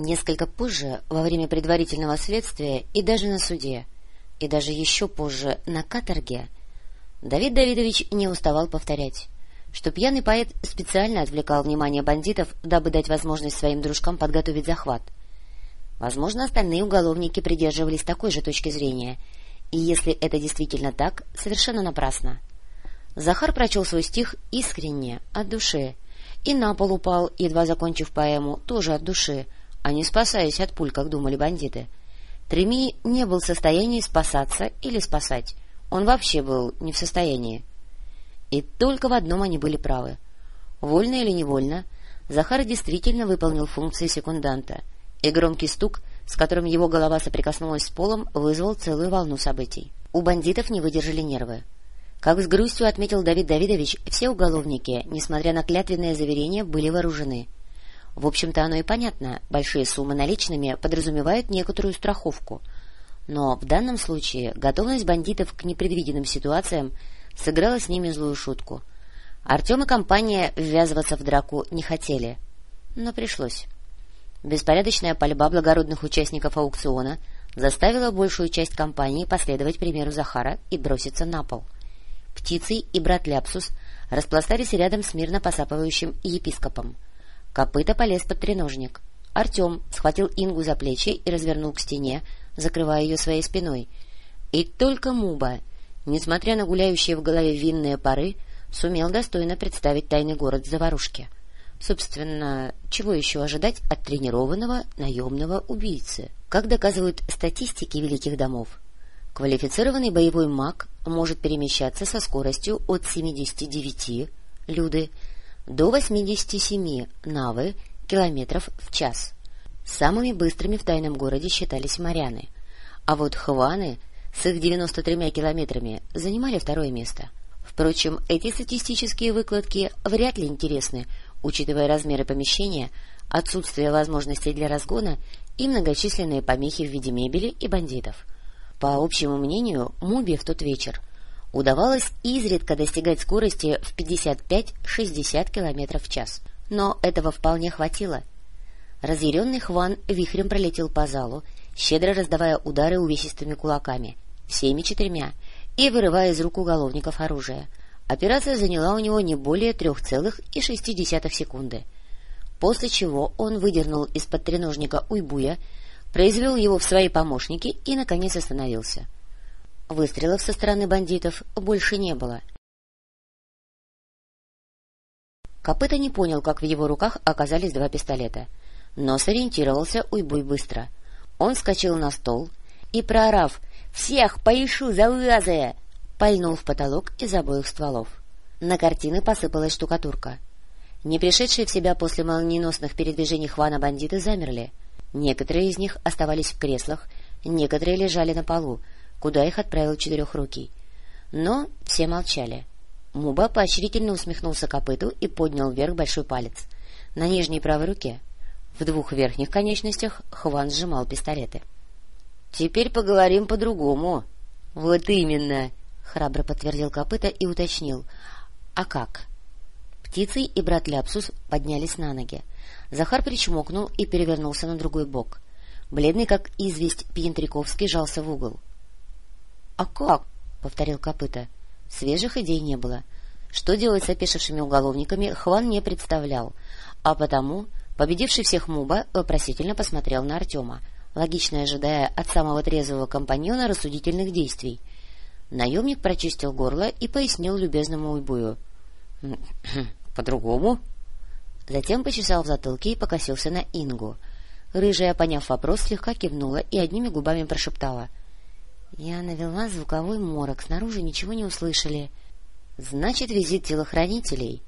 Несколько позже, во время предварительного следствия и даже на суде, и даже еще позже на каторге, Давид Давидович не уставал повторять, что пьяный поэт специально отвлекал внимание бандитов, дабы дать возможность своим дружкам подготовить захват. Возможно, остальные уголовники придерживались такой же точки зрения, и если это действительно так, совершенно напрасно. Захар прочел свой стих искренне, от души, и на пол упал, едва закончив поэму, тоже от души, а не спасаясь от пуль, как думали бандиты. Треми не был в состоянии спасаться или спасать. Он вообще был не в состоянии. И только в одном они были правы. Вольно или невольно, Захар действительно выполнил функции секунданта, и громкий стук, с которым его голова соприкоснулась с полом, вызвал целую волну событий. У бандитов не выдержали нервы. Как с грустью отметил Давид Давидович, все уголовники, несмотря на клятвенное заверение, были вооружены. В общем-то, оно и понятно, большие суммы наличными подразумевают некоторую страховку. Но в данном случае готовность бандитов к непредвиденным ситуациям сыграла с ними злую шутку. Артем и компания ввязываться в драку не хотели, но пришлось. Беспорядочная пальба благородных участников аукциона заставила большую часть компании последовать примеру Захара и броситься на пол. Птицей и брат Ляпсус распластались рядом с мирно посапывающим епископом. Копыта полез под треножник. Артем схватил Ингу за плечи и развернул к стене, закрывая ее своей спиной. И только Муба, несмотря на гуляющие в голове винные пары, сумел достойно представить тайный город заварушки. Собственно, чего еще ожидать от тренированного наемного убийцы? Как доказывают статистики великих домов, квалифицированный боевой маг может перемещаться со скоростью от 79 люды до 87 навы километров в час. Самыми быстрыми в тайном городе считались моряны, а вот хваны с их 93 километрами занимали второе место. Впрочем, эти статистические выкладки вряд ли интересны, учитывая размеры помещения, отсутствие возможностей для разгона и многочисленные помехи в виде мебели и бандитов. По общему мнению, Муби в тот вечер удавалось изредка достигать скорости в 55-60 км в час, но этого вполне хватило. Разъяренный Хван вихрем пролетел по залу, щедро раздавая удары увесистыми кулаками, всеми четырьмя, и вырывая из рук уголовников оружие. Операция заняла у него не более 3,6 секунды, после чего он выдернул из-под треножника уйбуя, произвел его в свои помощники и, наконец, остановился. Выстрелов со стороны бандитов больше не было. Копыта не понял, как в его руках оказались два пистолета, но сориентировался уйбуй быстро. Он вскочил на стол и, проорав «Всех поищу за вязы!» пальнул в потолок из обоих стволов. На картины посыпалась штукатурка. Не пришедшие в себя после молниеносных передвижений Хвана бандиты замерли. Некоторые из них оставались в креслах, некоторые лежали на полу, куда их отправил четырехрукий. Но все молчали. Муба поощрительно усмехнулся копыту и поднял вверх большой палец. На нижней правой руке, в двух верхних конечностях, Хван сжимал пистолеты. — Теперь поговорим по-другому. — Вот именно! — храбро подтвердил копыта и уточнил. — А как? Птицей и брат Ляпсус поднялись на ноги. Захар причмокнул и перевернулся на другой бок. Бледный, как известь, Пьянтриковский жался в угол. — А как? — повторил копыта. Свежих идей не было. Что делать с опешившими уголовниками, Хван не представлял, а потому, победивший всех Муба, вопросительно посмотрел на Артема, логично ожидая от самого трезвого компаньона рассудительных действий — Наемник прочистил горло и пояснил любезному уйбую. — По-другому? Затем почесал в затылке и покосился на Ингу. Рыжая, поняв вопрос, слегка кивнула и одними губами прошептала. — Я навела звуковой морок, снаружи ничего не услышали. — Значит, визит телохранителей,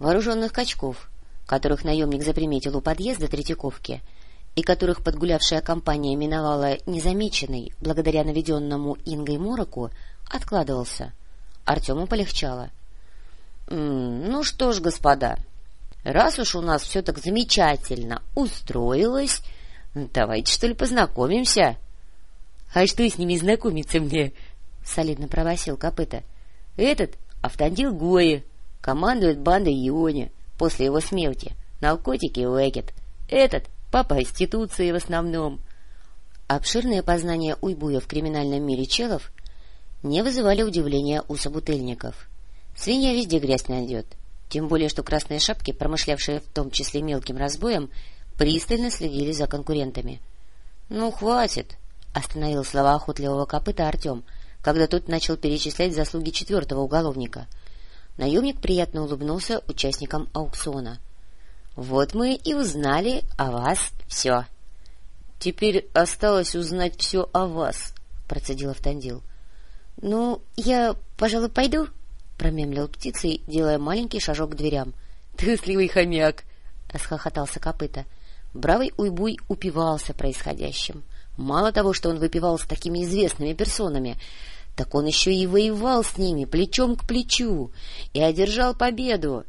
вооруженных качков, которых наемник заприметил у подъезда Третьяковки, и которых подгулявшая компания миновала незамеченной, благодаря наведенному Ингой мороку, откладывался. Артему полегчало. — Ну что ж, господа, раз уж у нас все так замечательно устроилось, давайте, что ли, познакомимся. — А что с ними знакомиться мне? — солидно провосил копыта. — Этот Автандил Гои, командует бандой Ионе после его смерти, наркотики Уэкет. Этот по проституции в основном. Обширные познания уйбуя в криминальном мире челов не вызывали удивления у собутыльников. Свинья везде грязь найдет, тем более что красные шапки, промышлявшие в том числе мелким разбоем, пристально следили за конкурентами. — Ну, хватит! — остановил слова охотливого копыта Артем, когда тот начал перечислять заслуги четвертого уголовника. Наемник приятно улыбнулся участникам аукциона. — Вот мы и узнали о вас все. — Теперь осталось узнать все о вас, — процедил Автандил. — Ну, я, пожалуй, пойду, — промемлил птицей, делая маленький шажок к дверям. — Трусливый хомяк! — расхохотался копыта. Бравый уйбуй упивался происходящим. Мало того, что он выпивал с такими известными персонами, так он еще и воевал с ними плечом к плечу и одержал победу.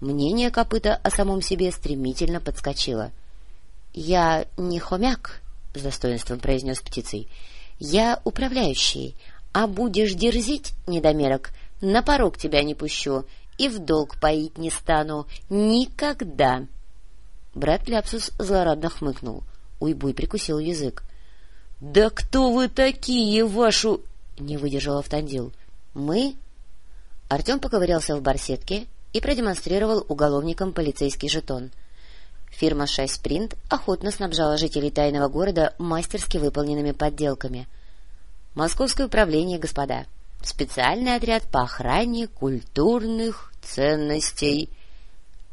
Мнение копыта о самом себе стремительно подскочило. — Я не хомяк, — с достоинством произнес птицей. — Я управляющий, а будешь дерзить, недомерок, на порог тебя не пущу и в долг поить не стану. Никогда! Брат Ляпсус злорадно хмыкнул. Уйбуй прикусил язык. — Да кто вы такие, вашу... — не выдержал Автандил. — Мы... Артем поковырялся в барсетке и продемонстрировал уголовникам полицейский жетон. Фирма «Шайспринт» охотно снабжала жителей тайного города мастерски выполненными подделками. «Московское управление, господа. Специальный отряд по охране культурных ценностей».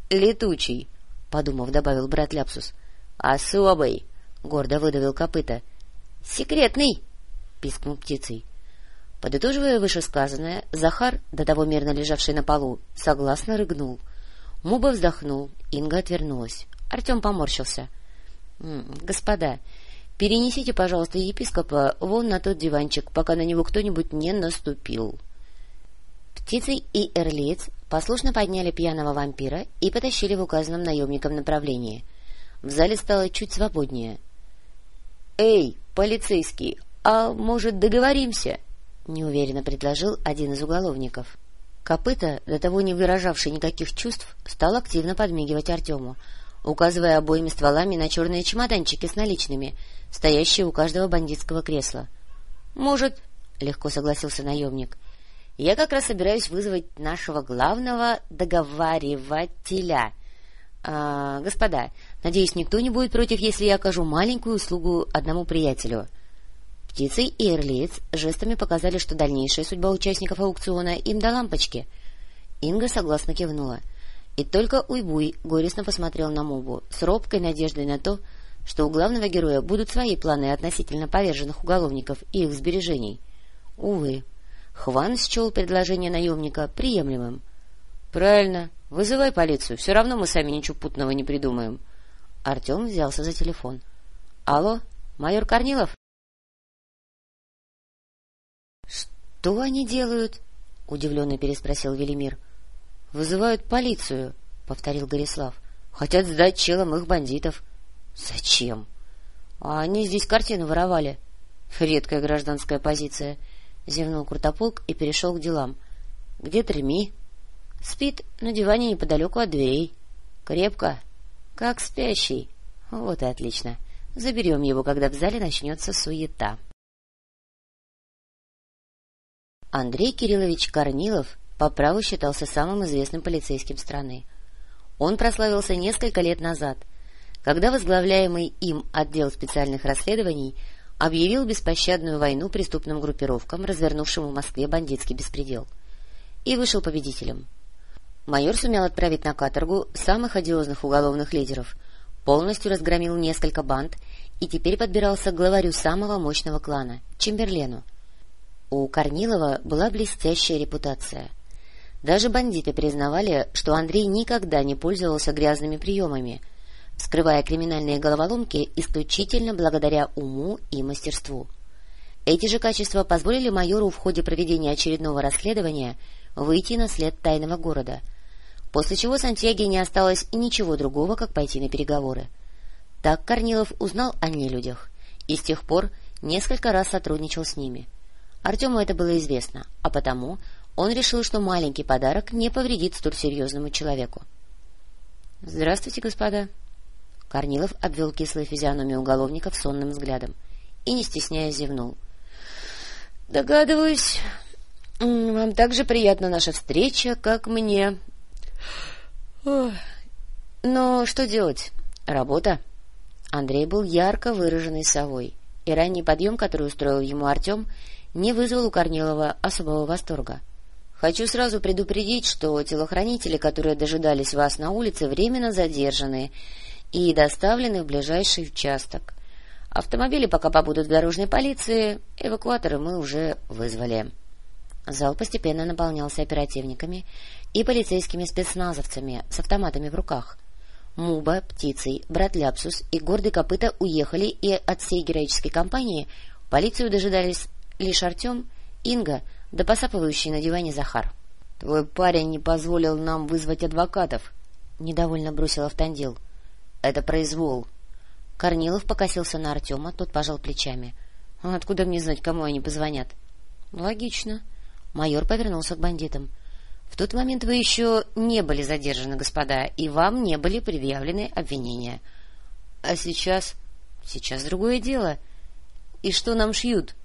«Летучий», — подумав, добавил брат Ляпсус. «Особый», — гордо выдавил копыта. «Секретный», — пискнул птицей. Подытоживая вышесказанное, Захар, до того мирно лежавший на полу, согласно рыгнул. Муба вздохнул, Инга отвернулась. Артем поморщился. — Господа, перенесите, пожалуйста, епископа вон на тот диванчик, пока на него кто-нибудь не наступил. Птицей и Эрлиец послушно подняли пьяного вампира и потащили в указанном наемником направлении. В зале стало чуть свободнее. — Эй, полицейский, а может, договоримся? — неуверенно предложил один из уголовников. Копыта, до того не выражавший никаких чувств, стал активно подмигивать Артему, указывая обоими стволами на черные чемоданчики с наличными, стоящие у каждого бандитского кресла. — Может, — легко согласился наемник. — Я как раз собираюсь вызвать нашего главного договаривателя. А, господа, надеюсь, никто не будет против, если я окажу маленькую услугу одному приятелю. — Птицей и Эрлиец жестами показали, что дальнейшая судьба участников аукциона им до лампочки. Инга согласно кивнула. И только Уйбуй горестно посмотрел на Мубу с робкой надеждой на то, что у главного героя будут свои планы относительно поверженных уголовников и их сбережений. Увы, Хван счел предложение наемника приемлемым. — Правильно, вызывай полицию, все равно мы сами ничего путного не придумаем. Артем взялся за телефон. — Алло, майор Корнилов? — Что они делают? — удивленно переспросил Велимир. — Вызывают полицию, — повторил Горислав. — Хотят сдать челом их бандитов. — Зачем? — А они здесь картину воровали. — Редкая гражданская позиция. Зевнул Крутополк и перешел к делам. — Где Треми? — Спит на диване неподалеку от дверей. — Крепко? — Как спящий. — Вот и отлично. Заберем его, когда в зале начнется суета. Андрей Кириллович Корнилов по праву считался самым известным полицейским страны. Он прославился несколько лет назад, когда возглавляемый им отдел специальных расследований объявил беспощадную войну преступным группировкам, развернувшим в Москве бандитский беспредел, и вышел победителем. Майор сумел отправить на каторгу самых одиозных уголовных лидеров, полностью разгромил несколько банд и теперь подбирался к главарю самого мощного клана — Чемберлену — у Корнилова была блестящая репутация. Даже бандиты признавали, что Андрей никогда не пользовался грязными приемами, скрывая криминальные головоломки исключительно благодаря уму и мастерству. Эти же качества позволили майору в ходе проведения очередного расследования выйти на след тайного города, после чего Сантьяги не осталось ничего другого, как пойти на переговоры. Так Корнилов узнал о нелюдях и с тех пор несколько раз сотрудничал с ними — Артему это было известно, а потому он решил, что маленький подарок не повредит столь серьезному человеку. — Здравствуйте, господа. Корнилов обвел кислые физиономии уголовников сонным взглядом и, не стесняясь, зевнул. — Догадываюсь, вам так же приятна наша встреча, как мне. Но что делать? Работа. Андрей был ярко выраженной совой, и ранний подъем, который устроил ему Артем, не вызвал у Корнилова особого восторга. Хочу сразу предупредить, что телохранители, которые дожидались вас на улице, временно задержаны и доставлены в ближайший участок. Автомобили пока побудут в дорожной полиции, эвакуаторы мы уже вызвали. Зал постепенно наполнялся оперативниками и полицейскими спецназовцами с автоматами в руках. Муба, Птицей, Брат Ляпсус и Гордый Копыта уехали, и от всей героической компании полицию дожидались лишь Артем, Инга да посапывающий на диване Захар. — Твой парень не позволил нам вызвать адвокатов, — недовольно бросил Автандил. — Это произвол. Корнилов покосился на Артема, тот пожал плечами. — Откуда мне знать, кому они позвонят? — Логично. Майор повернулся к бандитам. — В тот момент вы еще не были задержаны, господа, и вам не были предъявлены обвинения. — А сейчас? — Сейчас другое дело. — И что нам шьют?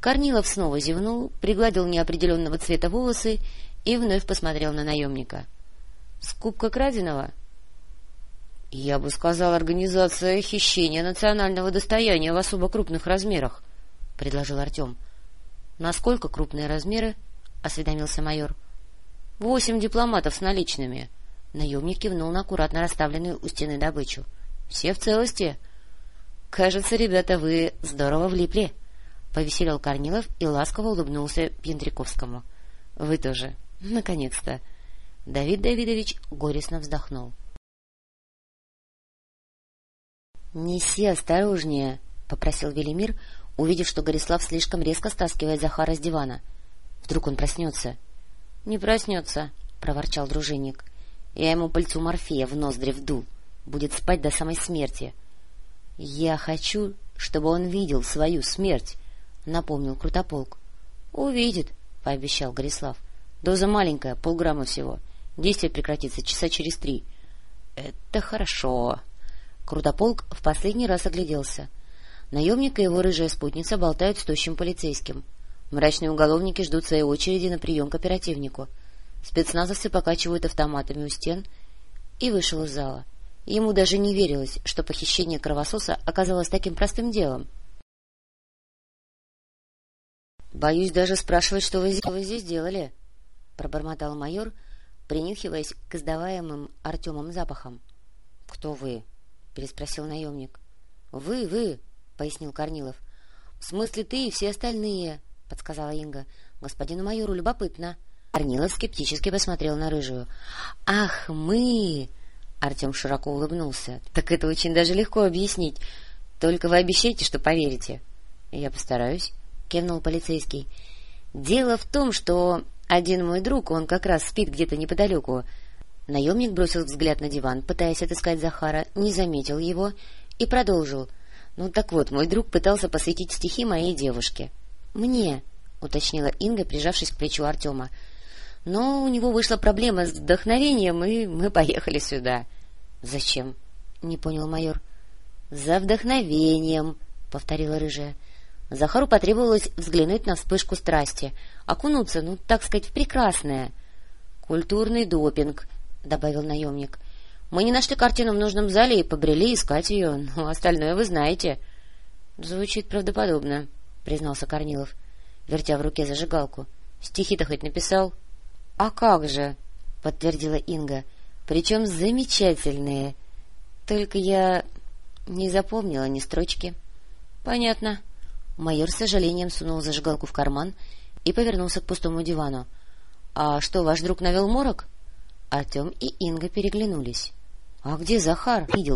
Корнилов снова зевнул, пригладил неопределенного цвета волосы и вновь посмотрел на наемника. — Скупка краденого? — я бы сказал, организация хищения национального достояния в особо крупных размерах, — предложил Артем. — Насколько крупные размеры? — осведомился майор. — Восемь дипломатов с наличными. Наемник кивнул на аккуратно расставленную у стены добычу. — Все в целости. — Кажется, ребята, вы здорово влипли, — повеселил Корнилов и ласково улыбнулся Пьянтриковскому. — Вы тоже. Наконец-то. Давид Давидович горестно вздохнул. —— Неси осторожнее, — попросил Велимир, увидев, что Горислав слишком резко стаскивает Захара с дивана. Вдруг он проснется. — Не проснется, — проворчал дружинник. — Я ему пыльцу морфея в ноздри вдул. Будет спать до самой смерти. — Я хочу, чтобы он видел свою смерть, — напомнил Крутополк. — Увидит, — пообещал Горислав. — Доза маленькая, полграмма всего. Действие прекратится часа через три. — Это хорошо, Крутополк в последний раз огляделся. Наемник и его рыжая спутница болтают с тощим полицейским. Мрачные уголовники ждут своей очереди на прием к оперативнику. Спецназовцы покачивают автоматами у стен и вышел из зала. Ему даже не верилось, что похищение кровососа оказалось таким простым делом. — Боюсь даже спрашивать, что вы, здесь делали, — пробормотал майор, принюхиваясь к издаваемым Артемом запахам. — Кто вы? — переспросил наемник. — Вы, вы, — пояснил Корнилов. — В смысле ты и все остальные, — подсказала Инга. — Господину майору любопытно. Корнилов скептически посмотрел на рыжую. — Ах, мы! — Артем широко улыбнулся. — Так это очень даже легко объяснить. Только вы обещаете, что поверите. — Я постараюсь, — кивнул полицейский. — Дело в том, что один мой друг, он как раз спит где-то неподалеку, — Наемник бросил взгляд на диван, пытаясь отыскать Захара, не заметил его и продолжил. — Ну так вот, мой друг пытался посвятить стихи моей девушке. — Мне, — уточнила Инга, прижавшись к плечу Артема. — Но у него вышла проблема с вдохновением, и мы поехали сюда. — Зачем? — не понял майор. — За вдохновением, — повторила рыжая. Захару потребовалось взглянуть на вспышку страсти, окунуться, ну, так сказать, в прекрасное. — Культурный допинг, — добавил наемник. — Мы не нашли картину в нужном зале и побрели искать ее, но остальное вы знаете. — Звучит правдоподобно, — признался Корнилов, вертя в руке зажигалку. — Стихи-то хоть написал? — А как же, — подтвердила Инга, — причем замечательные. Только я не запомнила ни строчки. — Понятно. Майор с сожалением сунул зажигалку в карман и повернулся к пустому дивану. — А что, ваш друг навел морок? — Артем и Инга переглянулись. — А где Захар? — видел